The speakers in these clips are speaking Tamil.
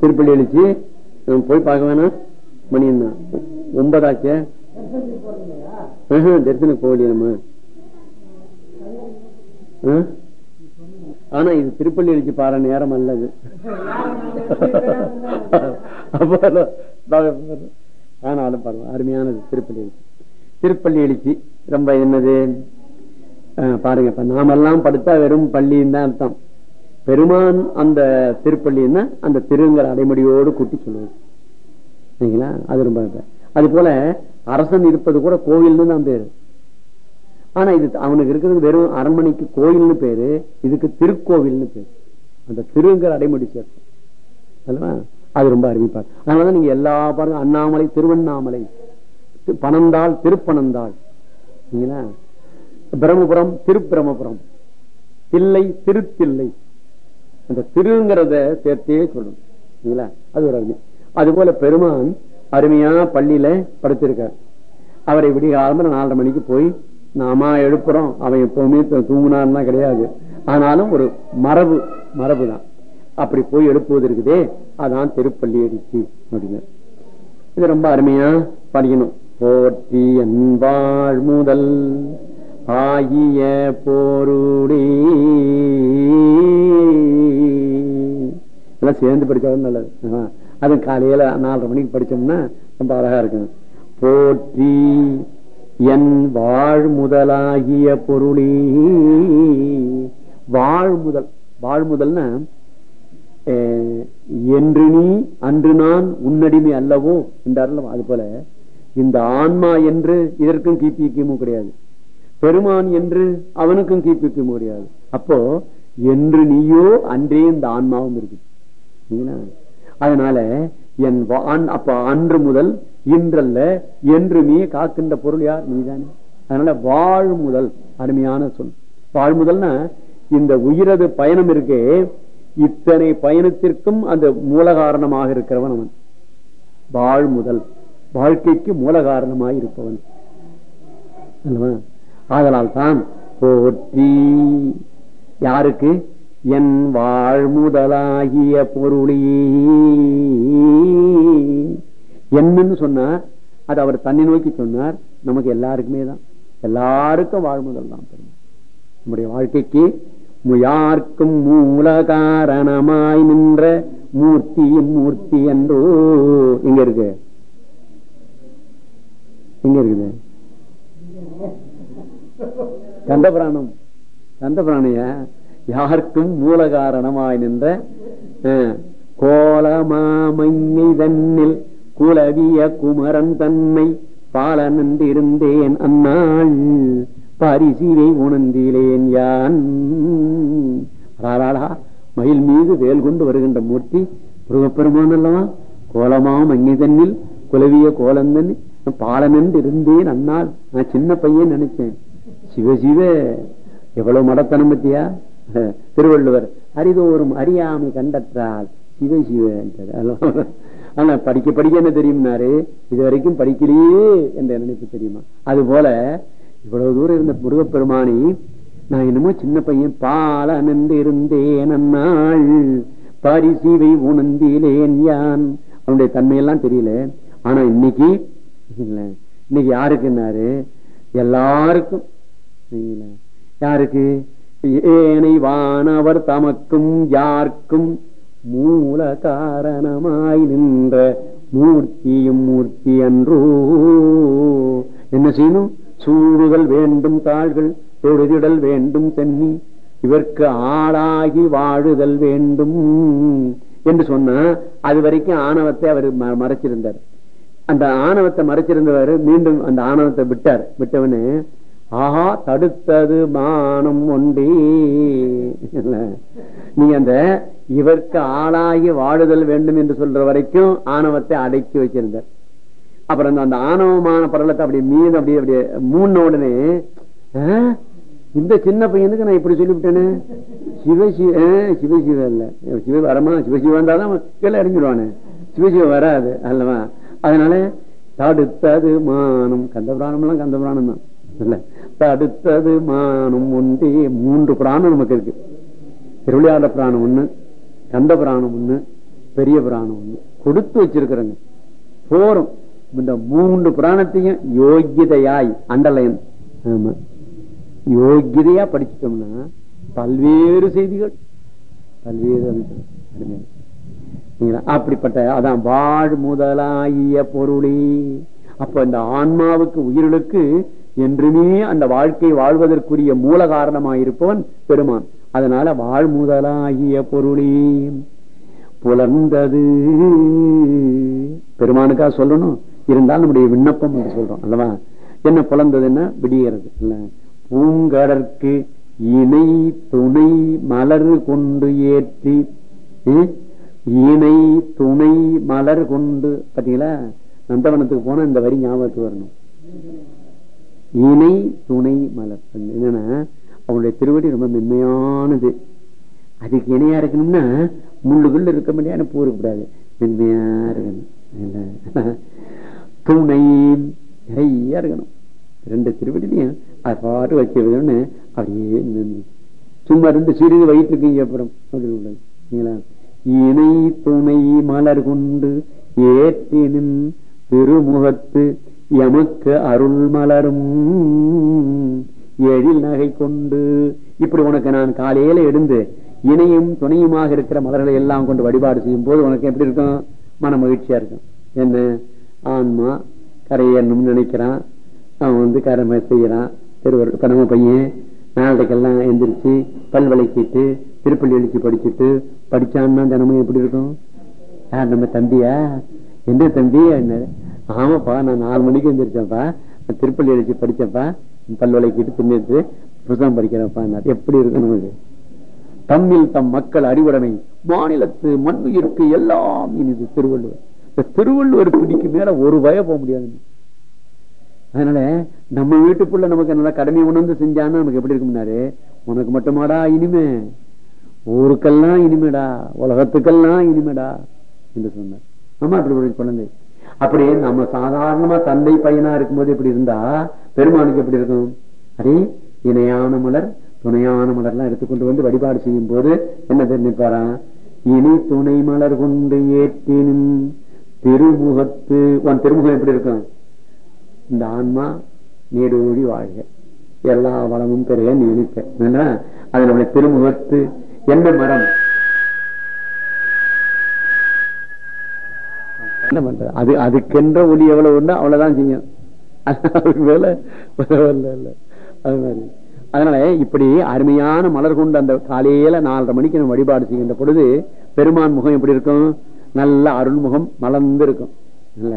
திருப்பள்ளி எழுச்சி. நம்ம போய் பார்க்க வேணாம். மணி என்ன ஒன்பதாச்சே தரிசனம் போகலையே நம்ம. ஆனா இது திருப்பள்ளி எழுச்சி பாரு நேரம் அல்லது. ஆனாலும் பாருவோம் அருமையானது திருப்பள்ளி எழுச்சி. திருப்பள்ளி எழுச்சி ரொம்ப என்னது? பாருங்க இப்ப நாமெல்லாம் படுத்தா வெறும் பள்ளின்னு தான் அர்த்தம். பெருமான் அந்த திருப்பள்ளின்னா அந்த திருங்கிற அடைமொழியோடு கூட்டி சொல்லுவது சரிங்களா? அது ரொம்ப அது போல அரசன் இருப்பது கூட கோவில்னு தான் பேரு. ஆனா இது அவனுக்கு இருக்கிறது வெறும் அரண்மனைக்கு கோயில்னு பேரு இதுக்கு திருக்கோவில்னு பேரு. அந்த திருங்கிற அடைமொழி சேர்க்கும். அது ரொம்ப அறிவிப்பார் அதனாலதான் நீங்க எல்லா பாருங்க அண்ணாமலை திருவண்ணாமலை. பணந்தாள் பனந்தாள் திருப்பனந்தாள் சரிங்களா? பிரம்மபுரம் திருப்பிரமபுரம் தில்லை திருத்தில்லை. அந்த திருங்கிறத சேர்த்தே சொல்லணும். அது ஒரு அருமை. அது போல பெருமான் அருமையா பள்ளியில படுத்திருக்கார் அவரை விடிகாலம்பர நாலரை மணிக்கு போய் நாம எழுப்புறோம். அவன் எப்பவுமே தூ- தூங்குனான்னா கிடையாது. ஆனாலும் ஒரு மரபு மரபு தான் அப்படி போய் எழுப்புவது இருக்குதே அதான் திருப்பள்ளி அடிச்சு அப்படின்னு. இது ரொம்ப அருமையா படிக்கணும். போற்றி அன்பாள் முதல் ஆகிய போருடே. எல்லாம் சேர்ந்து படிச்சாலும் நல்லது. அது காலையில நாலரை மணிக்கு படிச்சோம்னா ரொம்ப அழகா இருக்கும். போற்றி என் வாழ் முதலாகிய பொருளி. வாழ் முதல் வாழ் முதல்னா என்று நீ அன்று நான் உன்னடிமை அல்லவோ என்றார்கள் அது போல இந்த ஆன்மா என்று இதற்கும் கிபி கிமு கிடையாது. பெருமான் என்று அவனுக்கும் கிபி கிமு கிடையாது. அப்போ என்று நீயோ அன்றே இந்த ஆன்மாவும் இருக்கு அதனால என் அப்ப அன்று முதல் இன்றல்ல என்று நீ காக்கின்ற பொருள் யார்? நீதானே. அதனால வாழ் முதல் அருமையான சொல். வாழ் முதல்னா இந்த உயிரது பயணம் இருக்கே இத்தனை பயணத்திற்கும் அந்த மூல காரணமாக இருக்கிறவன் அவன். வாழ் முதல் வாழ்க்கைக்கு மூல காரணமாக இருப்பவன். அல்லவா? ஆதலால் தான் போற்றி. யாருக்கு? என் வாழ்முதலாகிய பொருளி. என்னன்னு சொன்னார் அது அவர் தன்னை நோக்கி சொன்னார் நமக்கு எல்லாருக்குமே தான். எல்லாருக்கும் வாழ்முதல் தான் நம்முடைய வாழ்க்கைக்கு முயார்க்கும் மூல காரணமாய் நின்ற மூர்த்தி மூர்த்தி என்றோ எங்க இருக்கு? எங்க இருக்குது? கந்தபுராணம். கந்தபுராணைய? யாருக்கும் மூல காரணமாய் நின்ற அஹ், கோலமாமங்கை தன்னில் குலவிய குமரன் தன்மை பாலனன்று இருந்தேன் அந்நாள். பரிசிலை உணர்ந்திலேன் யான். மயில் மீது வேல் கொண்டு வருகின்ற மூர்த்தி முருகப்பெருமான் அல்லவா? கோலமாம் அங்கி தன்னில் குலவிய கோலந்தன் பாலனன்று இருந்தேன் அந்நாள். நான் சின்ன பையன் நினைச்சேன். சிவ சிவ எவ்வளவு மடத்தனம் பத்தியா? திருவள்ளுவர் அறிதோறும் அறியாமை கண்டற்றால் சிவ சிவ ஆனா படிக்க படிக்க என்ன தெரியும்னாரு? இது வரைக்கும் படிக்கலையே என்ற நினைப்பு தெரியுமா? அது போல இவ்வளவு தூரம் இருந்த முருகப்பெருமானி நான் என்னமோ சின்ன பையன் பால நின்று இருந்தேன் அந்நாள் பரிசிவை உணர்ந்தேன் யான். அவனுடைய தன்மையெல்லாம் தெரியல. ஆனா இன்னைக்கு இல்ல, இன்னைக்கு யாருக்குன்னாரு? எல்லாருக்கும். யாருக்கு? ஏனை வானவர் தமக்கும் யார்க்கும் மூல காரணமாய் நின்ற மூர்த்தியும் மூர்த்தி அன்றோ என்ன செய்யணும்? சூடுதல் வேண்டும் தாள்கள் தொழுதிடல் வேண்டும் தண்ணி இவர்க்கு ஆளாகி வாழுதல் வேண்டும் என்று சொன்னா அது வரைக்கும் ஆணவத்தை அவர் ம- மறைச்சிருந்தார். அந்த ஆணவத்தை மறைச்சிருந்தவர் மீண்டும் அந்த ஆணவத்தை விட்டார். விட்டவனு ஆஹா தடுத்தது மானம் ஒன்றி. நீ அந்த இவர்க்கு ஆளாகி வாழுதல் வேண்டும் என்று சொல்ற வரைக்கும் ஆணவத்தை அடக்கி வச்சிருந்தார் அப்புறம் அந்த- அந்த ஆணவமான படலத்தை அப்படி மீது அப்படியே அப்படியே மூணு உடனே இந்த சின்ன பையனுக்கு நான் இப்படி சொல்லிவிட்டேனே. சிவசிவ சிவசிவ இல்ல சிவ வரமா சிவசிவ வந்தாதான் கீழே இறங்கிடுவானே. சிவசிவ வராது அல்லவா? அதனால தடுத்தது மானம். கந்தபுராணம் எல்லாம் கந்தபுராணம் தான் தடுத்தது மானம் ஒன்றே மூன்று புராணம் நமக்கு இருக்கு. திருவிளையாட புராணம் ஒண்ணு கந்த புராணம் ஒண்ணு பெரிய பிராணம் ஒண்ணு. கொடுத்து வச்சிருக்கிறேங்க. போறோம். இந்த மூன்று புராணத்தையும் யோகிதையாய் அண்டலயன் ஆமா. யோகிதையா படிச்சிட்டோம்னா பல்வேறு செய்திகள் பல்வேறு அப்படிப்பட்ட அதான் வாழ் முதலாகிய பொருளே. அப்ப இந்த ஆன்மாவுக்கு உயிர்களுக்கு என்றுமே அந்த வாழ்க்கை வாழ்வதற்குரிய மூல காரணமாயிருப்பவன் பெருமான். அதனால வாழ்முதலாகிய பொருளே. புலர்ந்தது. பெருமானுக்கா சொல்லணும்? இருந்தால் நம்முடைய விண்ணப்பம் என்று சொல்றோம் அல்லவா? என்ன புலர்ந்ததுன்னா விடிகிறது இல்ல? பூங்கடற்கு இணை துணை மலர் கொண்டு ஏற்றி இணை துணை மலர் கொண்டு பாத்தீங்களா? நந்தவனத்துக்கு போனா இந்த வரி ஞாபகத்துக்கு வரணும். இணை துணை மலர் என்னன்னா அவனுடைய திருவடி ரொம்ப மென்மையானது. அதுக்கு இணையா இருக்கணும்னா முள்ளுக்குள்ள இருக்க முடியாது பூ இருக்கக்கூடாது மென்மையா இருக்கணும். துணை நிறைய இருக்கணும். ரெண்டு திருவடிலையும் அது பாட்டு வச்சிருக்கணும்னு அப்படியே சும்மா ரெண்டு சிறிது வயிற்றுக்கு அப்புறம் அப்படி இணை துணை மலர் கொண்டு ஏற்றினும் திருமுகத்து எமக்கு அருள் மலரும். எழில் நகை கொண்டு. இப்படி உனக்கு நான் காலையில எழுந்து இணையும் துணையுமாக இருக்கிற மலர்களை எல்லாம் கொண்டு வழிபாடு செய்யும் போது உனக்கு எப்படி இருக்கும்? மன மகிழ்ச்சியா இருக்கும். என்ன? ஆன்மா கரையேறணும்னு நினைக்கிறான். அவன் வந்து கரை செய்யறான் திருவர் இப்ப நம்ம பையன். நாளைக்கெல்லாம் எந்திரிச்சு பல் விளக்கிட்டு திருப்பள்ளி எழுச்சி படிச்சுட்டு படிச்சான்னா தினமும் எப்படி இருக்கும்? யார் நம்ம தம்பியா? என்ன தம்பி? என்ன? ஆமாப்பா நான் நாலு மணிக்கு எந்திரிச்சேன்ப்பா. நான் திருப்பள்ளி எழுச்சி படிச்சேன்ப்பா. பல் விளக்கிட்டு தின்னுட்டு புத்தகம் படிக்கிறேன்ப்பா எப்படி இருக்கணும் நமக்கு? தம்மில் தம் மக்கள் அறிவுடைமை மாநிலத்து மண்ணுயிருக்கு எல்லாம் இனிது திருவள்ளுவர். இந்த திருவள்ளுவர் பிடிக்கு மேல ஒரு வய போக முடியாது. அதனால நம்ம வீட்டுக்குள்ள நமக்கு நல்லா கடமை உணர்ந்து செஞ்சான்னு நமக்கு எப்படி இருக்கும்னாரு உனக்கு மட்டுமாடா இனிமே. ஊருக்கெல்லாம் இனிமேடா. உலகத்துக்கெல்லாம் இனிமேடா. என்று சொன்னார். ஆமா அப்படி ஒரு குழந்தை. அப்படியே நம்ம சாதாரணமா தந்தை பையனா இருக்கும்போது எப்படி இருந்தா பெருமானுக்கு எப்படி இருக்கும்? அதே இணையான மலர் துணையான மலர்லாம் எடுத்துக்கொண்டு வந்து வழிபாடு செய்யும் போது என்ன தெரிஞ்சுப்பாரா இனி துணை மலர் கொண்டு ஏற்றினும் திருமுகத்து உன் திருமுகம் எப்படி இருக்கும்? இந்த ஆன்மா நீடூடி வாழ்க. எல்லா வளமும் பெருக நீ இனிப்ப அது நம்முடைய திருமுகத்து என்ன மரம் என்ன பண்றது? அது அதுக்கென்ற ஒளி எவ்வளவு உண்டோ அவ்வளவுதான் செய்யும். அதுக்கு மேல இல்ல. அது மாதிரி. அதனால இப்படி அருமையான மலர் கொண்டு அந்த காலையில நாலரை மணிக்கு நம்ம வழிபாடு செய்கின்ற பொழுது பெருமான் முகம் எப்படி இருக்கும்? நல்ல அருள்முகம் மலர்ந்து இருக்கும் இல்ல?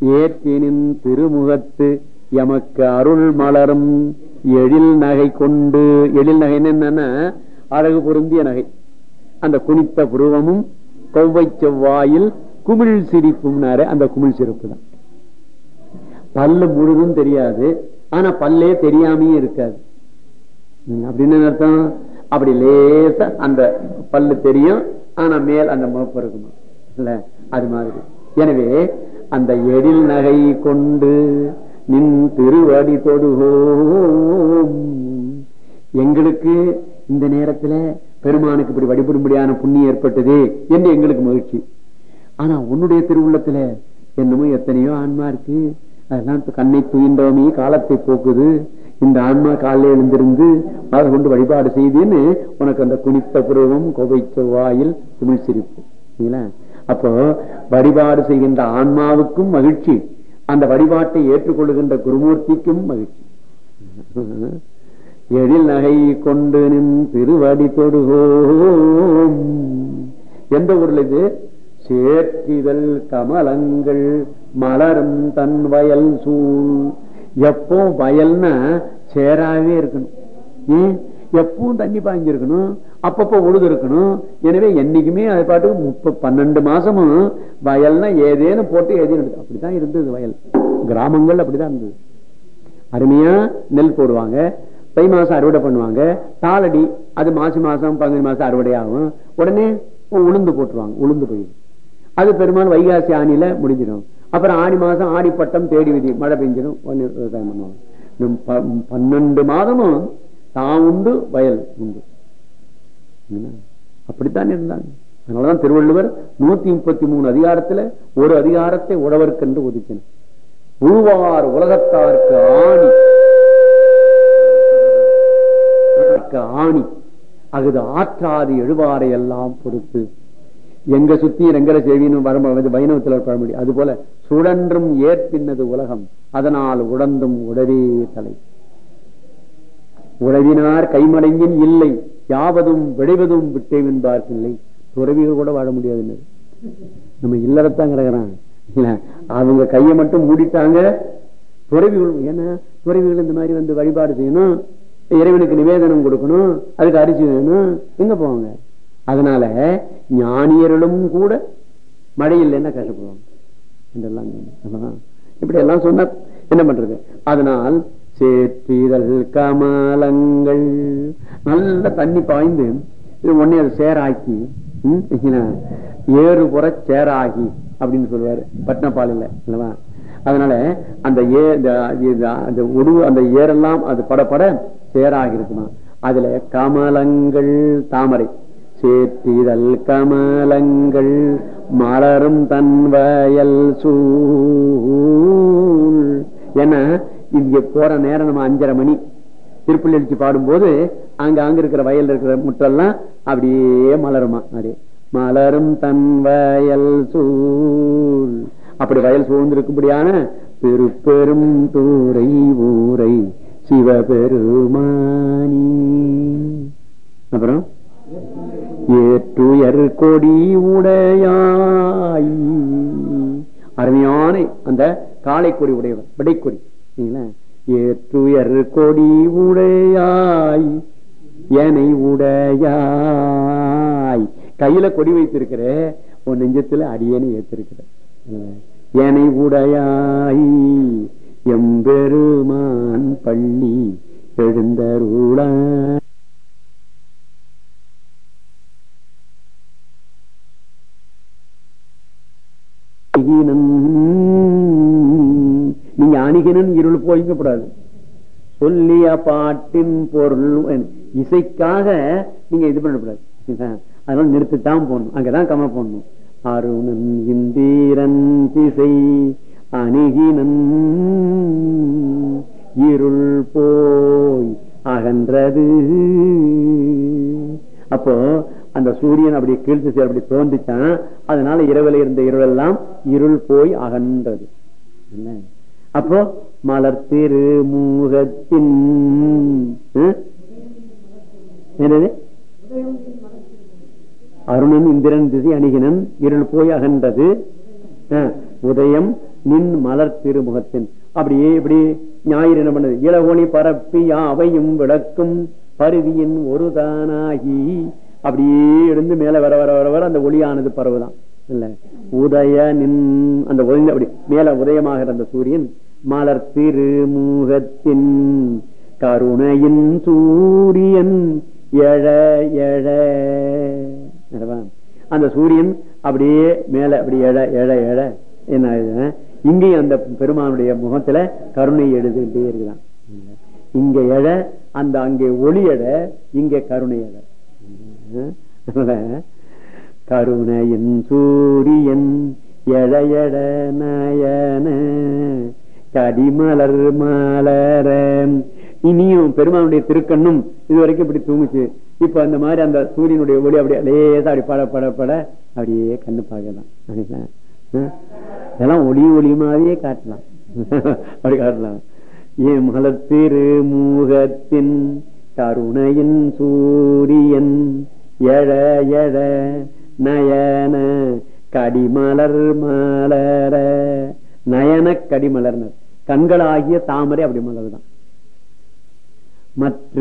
ஏற்றினின் திருமுகத்து எமக்கு அருள் மலரும் எழில் நகை கொண்டு எழில் நகை என்னன்னா அழகு பொருந்திய நகை. அந்த குனித்த புருவமும் கொவ்வை செவ்வாயில் குமிழ் சிரிப்பும்னாரு அந்த குமிழ் சிரிப்பு தான். பல்லு முழுதும் தெரியாது ஆனா பல்லே தெரியாமையே இருக்காது. அப்படின்னு அர்த்தம்? அப்படி லேசா அந்த பல்லு தெரியும் ஆனா மேல் அந்த முகப்பு இருக்குமா? இல்ல அது மாதிரி. எனவே அந்த எழில் நகை கொண்டு நின் திருவடி தொடுகோம் எங்களுக்கு இந்த நேரத்துல பெருமானுக்கு இப்படி வழிபடும்படியான புண்ணியம் ஏற்பட்டது என்று எங்களுக்கு மகிழ்ச்சி. ஆனா உன்னுடைய திருவுள்ளத்துல என்னமோ எத்தனையோ ஆன்மா இருக்கு. அதெல்லாம் கண்ணை துயின்றோமே காலத்தை போக்குது. இந்த ஆன்மா காலையில் எழுந்திருந்து அதை கொண்டு வழிபாடு செய்தேன்னு உனக்கு அந்த குனித்த புருவம் கொவை வாயில் குமிழ் சிரிப்பு அப்போ வழிபாடு செய்கின்ற ஆன்மாவுக்கும் மகிழ்ச்சி. அந்த வழிபாட்டை ஏற்றுக்கொள்ளுகின்ற குருமூர்த்திக்கும் மகிழ்ச்சி. எழில் நகை கொண்டு நின் திருவடி தொடுகோம். எந்த ஊர்ல இது? சேர்த்திதழ் கமலங்கள் மலரும் தன் வயல் சூழ். எப்போ வயல்னா சேராவே இருக்கணும். ஏன் எப்பவும் தண்ணி பாய்ஞ்சிருக்கணும். அப்பப்போ உழுது இருக்கணும் எனவே என்னைக்குமே அது பாட்டுக்கு முப்ப பன்னெண்டு மாசமும் வயல்னா ஏதேனும் போட்டு ஏதேனும் அப்படித்தான் இருந்தது வயல். கிராமங்கள் அப்படிதான் இருந்தது. அருமையா நெல் போடுவாங்க. தை மாசம் அறுவடை பண்ணுவாங்க. தாளடி அது மாசி மாசம் பங்குனி மாசம் அறுவடை ஆகும் உடனே உளுந்து போட்டுருவாங்க. உளுந்து போயிடும் அது பெரும்பாலும் வைகாசி ஆணியில முடிஞ்சிடும். அப்புறம் ஆடி மாசம் ஆடி பட்டம் தேடி விதி மழை பெஞ்சிடும் விவசாயம் பண்ணுவாங்க. பன்னெண்டு மாதமும் தான் உண்டு வயல் உண்டு. அப்படித்தான் இருந்தாங்க. அதனாலதான் திருவள்ளுவர் நூத்தி முப்பத்தி மூணு அதிகாரத்துல ஒரு அதிகாரத்தை உழவர்க்கென்று ஒதுக்கினார் உழுவார் உலகத்தாருக்கு ஆணி. ஆணி. அகுது ஆற்றாது எழுவாரை எல்லாம் பொறுத்து எங்க சுத்தி ரெங்கர சேவின்னு வர வைணவத்தில் பழமொழி. அது போல சுழன்றும் ஏற்பின்னது உலகம். அதனால் உடந்தும் உடவே தலை. உழவினார் கைமடங்கின் இல்லை. யாவதும் விளைவதும் விட்டேன் இல்லை துறவிகள் கூட வாழ முடியாது நம்ம இல்லறத்தான் கிடக்குறான். அவங்க கையை மட்டும் மூடிட்டாங்க. துறவிகள் ஏன்னா துறவிகள் இந்த மாதிரி வந்து வழிபாடு செய்யணும். இறைவனுக்கு நிவேதனம் கொடுக்கணும். அதுக்கு அரிசி வேணும். எங்க போவாங்க? அதனால ஞானியர்களும் கூட மழை இல்லைன்னா கஷ்டப்படுவாங்க என்றெல்லாம் இப்படி எல்லாம் சொன்ன என்ன பண்றது? அதனால் சேற்றிதழ் கமலங்கள் நல்ல தண்ணி பாய்ந்து இது ஒன்னே அதை சேராக்கி ஏறு புற சேராகி அப்படின்னு சொல்லுவாரு இல்லை இல்லவா அதனால அந்த ஏ அந்த உருவ அந்த ஏரெல்லாம் அது படப்பட சேராகி இருக்குமா? அதுல கமலங்கள் தாமரை. சேற்றிதழ் கமலங்கள் மலரும் தன் வயல் சூழ். ஏன்னா இங்க போற நேரம் நம்ம அஞ்சரை மணி. திருப்பள்ளி எழுச்சி பாடும்போது அங்க அங்க இருக்கிற வயல் இருக்கிற முட்டெல்லாம் அப்படியே மலருமா? அப்படியே மலரும் தன் வயல் சூழ். அப்படி வயல் சூழ்ந்திருக்கும்படியான பெருப்பெரும் தூரை ஊரை சிவபெருமானி அப்புறம் ஏற்றுயர் கொடி உடையாய். அருமையான அந்த காளை கொடி உடையவர் விடைக்கொடி ஏற்றுயர் கொடி உடையாய் ஏனை உடையாய். கையில கொடி வைத்திருக்கிற உன் நெஞ்சத்துல அடியேனை ஏத்திருக்கிற ஏனை உடையாய் எம்பெருமான் பள்ளி எழுந்தருள அணிகனன் இருள் போய்க்கப்படாது சொல்லிய பாட்டின் பொருள் இசைக்காக நீங்க இது பண்ணக்கூடாது அதனால நிறுத்தித்தான் போடணும். அங்கதான் கம போடணும். அருணன் இந்தீரன் திசை அணுகினன் இருள் போய் அகன்றது. அப்போ அந்த சூரியன் அப்படி கீழ்த்து சேர் அப்படி தோன்றிச்சான் அதனால இரவில் இருந்த இருளெல்லாம் இருள் போய் அகன்றது. என்ன? அப்போ மலர் திருமுகத்தின் என்னது? அருணன் இந்திரன் திசை அணிகினன் இருள் போய் அகன்றது. உதயம் நின் மலர் திருமுகத்தின் அப்படியே இப்படி ஞாயிறு என்ன பண்ணது? இளவொளி பரப்பி யாவையும் விளக்கும் பருவியின் ஒரு தானாகி அப்படியே எழுந்து மேல வர வர வர வர அந்த ஒளியானது பரவுதான். இல்ல. உதய நின் அந்த ஒளிந்து அப்படி. மேல உதயமாகிற அந்த சூரியன் மலர் திருமுகத்தின் கருணையின் சூரியன் எழ எழ. அந்த சூரியன் அப்படியே மேல அப்படி எழ எழ எழ. என்ன இங்கேயும் அந்த பெருமானுடைய முகத்துல கருணை எழுதுகிட்டே இருக்கிறான் இங்க எழ அந்த அங்கே ஒளி எழ இங்க கருணை எழ. கருணையின் சூரியன் எழ எழ நயன கடிமலர் மலர. இனியும் பெருமானுடைய திருக்கண்ணும் இது வரைக்கும் இப்படி தூங்குச்சு. இப்ப அந்த மாதிரி அந்த சூரியனுடைய ஒளி அப்படியே லேசா அப்படி பட பட பட அப்படியே கண்ணு பார்க்கலாம். இதெல்லாம் ஒளி ஒளி மாதிரியே காட்டலாம். அப்படி காட்டலாம். ஏன் மலத்திரு மூகத்தின் கருணையின் சூரியன் எழ எழ நயன கடிமலர் மலர. நயன கடிமலர்னர் கண்களாகிய தாமரை அப்படி மலர்தான். மற்ற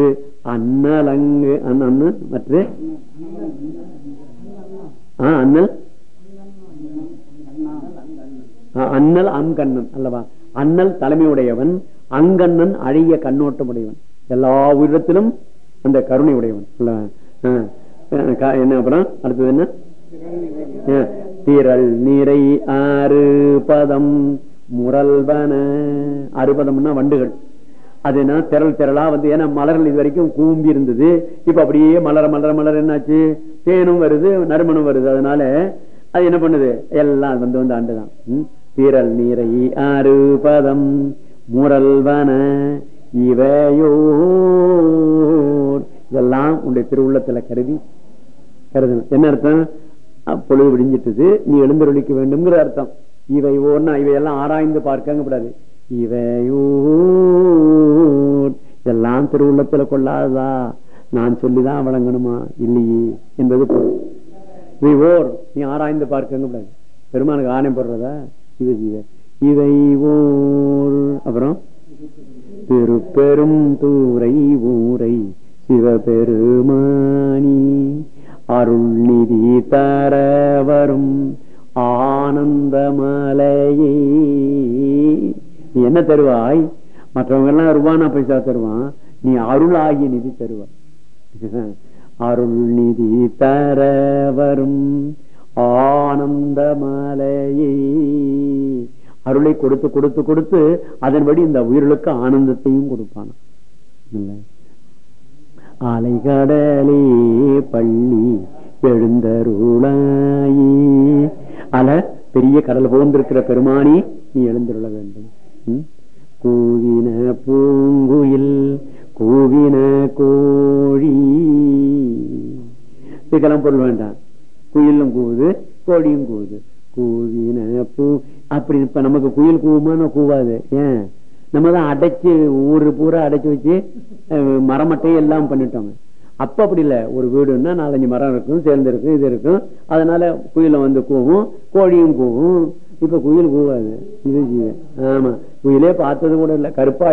அன்னலங்கு அண்ணு மற்ற? அண்ணல் அண்ணல் அங்கண்ணன் அல்லவா? அண்ணல் தலைமையுடையவன் அங்கண்ணன் அழகிய கண்ணோட்டம் உடையவன் எல்லா உயிரத்திலும் அந்த கருணை உடையவன் என்ன அப்புறம்? அடுத்தது என்ன? திரள் நிறை ஆறு பதம் முரல்வன. அறுபதம்னா வண்டுகள். அதுனா திரள் திரளா வந்து ஏன்னா மலர்கள் இது வரைக்கும் கூம்பி இருந்தது. இப்ப அப்படியே மலர மலர மலர் என்னாச்சு? தேனும் வருது நறுமணம் வருது. அதனால அது என்ன பண்ணுது? எல்லாம் வந்து வந்து ஆண்டுதான். திரள் நீரை ஆறு பதம் முரல்வன. இவையோர். இதெல்லாம் உன்னுடைய திருவுள்ளத்துல கருதி கருதணும். என்ன அர்த்தம்? அஹ் பொழுது விடிஞ்சிட்டது. நீ எழுந்தருளிக்க வேண்டும்ங்கிற அர்த்தம். இவை ஓர்னா இவையெல்லாம் ஆராய்ந்து பார்க்கங்க கூடாது இவையோர் இதெல்லாம் திருவுள்ளத்துல கொள்ளாததா? நான் சொல்லிதான் வழங்கணுமா? இல்லையே என்பது பொருள். இவை ஓர். நீ ஆராய்ந்து பார்க்கங்க கூடாது பெருமானுக்கு ஆணை போடுறதா? இவை இவை இவை ஓர். அப்புறம்? திருப்பெரும் தூரை ஊரை சிவபெருமானி. அருள் நிதி தர வரும் ஆனந்த மலையே நீ என்ன தருவாய்? மற்றவங்க எல்லாம் ரூபானா பைசா தருவான். நீ அருள் ஆகிய நிதி தருவாய். அருள் நிதி தர வரும் ஆனந்த மலையே அருளை கொடுத்து கொடுத்து கொடுத்து அதன்படி இந்த உயிர்களுக்கு ஆனந்தத்தையும் கொடுப்பான அலைகடலே பள்ளி எழுந்தருளாயி. அல பெரிய கடல் போன்றிருக்கிற பெருமானி நீ எழுந்தருள வேண்டும். கூவின பூங்குயில் கூவின கோழி. இதுக்கெல்லாம் பொருள் வேண்டாம். குயிலும் கூவுது கோழியும் கூவுது. கூவின பூ அப்படி இப்ப நமக்கு குயில் கூவுமான கூவாது. ஏன்? நம்ம தான் அடைச்சு ஊரு பூரா அடைச்சு வச்சு மரமட்டையும் எல்லாம் பண்ணிட்டோங்க அப்ப அப்படி இல்லை. ஒரு வீடுன்னா நாலஞ்சு மரம் இருக்கும் சேர்ந்து இருக்கும் இது இருக்கும். அதனால குயில வந்து கூவும் கோழியும் கூவும். இப்ப குயில் கூவாது. இது ஆமா. குயிலே பார்த்தது கூட இல்லை. கருப்பா